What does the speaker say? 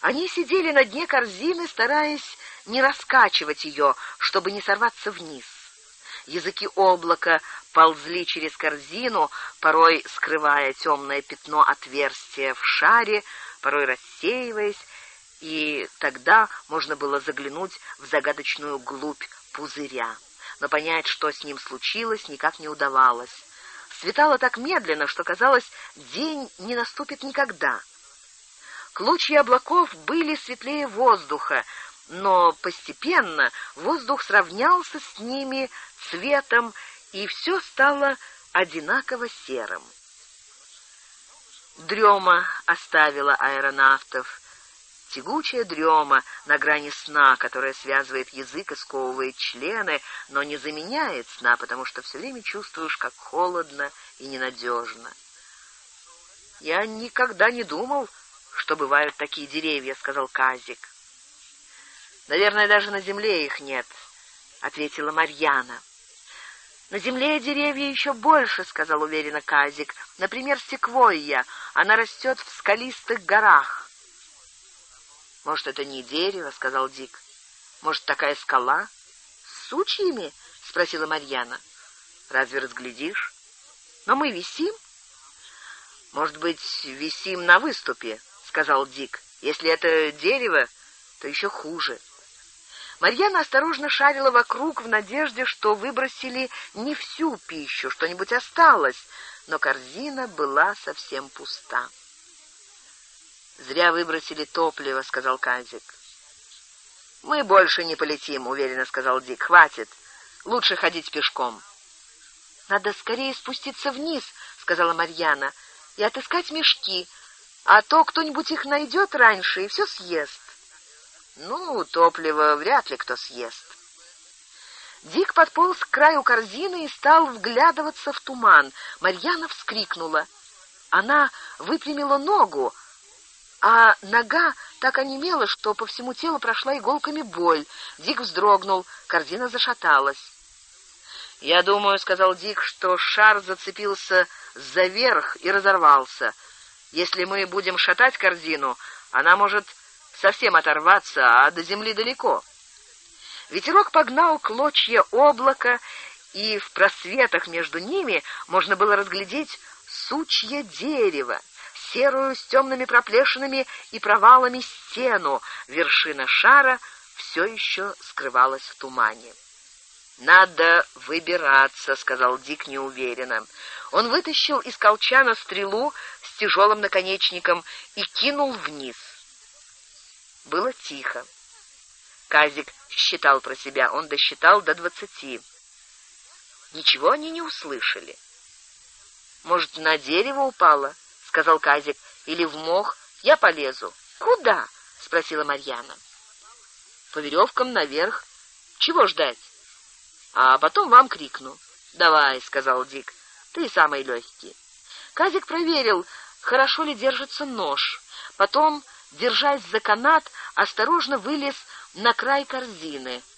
Они сидели на дне корзины, стараясь не раскачивать ее, чтобы не сорваться вниз. Языки облака ползли через корзину, порой скрывая темное пятно отверстия в шаре, порой рассеиваясь, и тогда можно было заглянуть в загадочную глубь пузыря. Но понять, что с ним случилось, никак не удавалось. Светало так медленно, что, казалось, день не наступит никогда. Клочья облаков были светлее воздуха, но постепенно воздух сравнялся с ними цветом, и все стало одинаково серым. Дрема оставила аэронавтов. Тягучая дрема на грани сна, которая связывает язык и сковывает члены, но не заменяет сна, потому что все время чувствуешь, как холодно и ненадежно. «Я никогда не думал, что бывают такие деревья», — сказал Казик. «Наверное, даже на земле их нет», — ответила Марьяна. «На земле деревья еще больше», — сказал уверенно Казик. «Например, секвойя. Она растет в скалистых горах». «Может, это не дерево?» — сказал Дик. «Может, такая скала?» «С сучьями?» — спросила Марьяна. «Разве разглядишь?» «Но мы висим?» «Может быть, висим на выступе?» — сказал Дик. «Если это дерево, то еще хуже». Марьяна осторожно шарила вокруг в надежде, что выбросили не всю пищу, что-нибудь осталось, но корзина была совсем пуста. «Зря выбросили топливо», — сказал Казик. «Мы больше не полетим», — уверенно сказал Дик. «Хватит. Лучше ходить пешком». «Надо скорее спуститься вниз», — сказала Марьяна, — «и отыскать мешки, а то кто-нибудь их найдет раньше и все съест». Ну, топливо вряд ли кто съест. Дик подполз к краю корзины и стал вглядываться в туман. Марьяна вскрикнула. Она выпрямила ногу, а нога так онемела, что по всему телу прошла иголками боль. Дик вздрогнул, корзина зашаталась. «Я думаю, — сказал Дик, — что шар зацепился за верх и разорвался. Если мы будем шатать корзину, она может совсем оторваться, а до земли далеко. Ветерок погнал клочья облака, и в просветах между ними можно было разглядеть сучье дерево, серую с темными проплешинами и провалами стену. Вершина шара все еще скрывалась в тумане. «Надо выбираться», — сказал Дик неуверенно. Он вытащил из колчана стрелу с тяжелым наконечником и кинул вниз. Было тихо. Казик считал про себя, он досчитал до двадцати. Ничего они не услышали. «Может, на дерево упало?» — сказал Казик. «Или в мох? Я полезу». «Куда?» — спросила Марьяна. «По веревкам наверх. Чего ждать?» «А потом вам крикну». «Давай», — сказал Дик, — «ты самый легкий». Казик проверил, хорошо ли держится нож. Потом держась за канат, осторожно вылез на край корзины —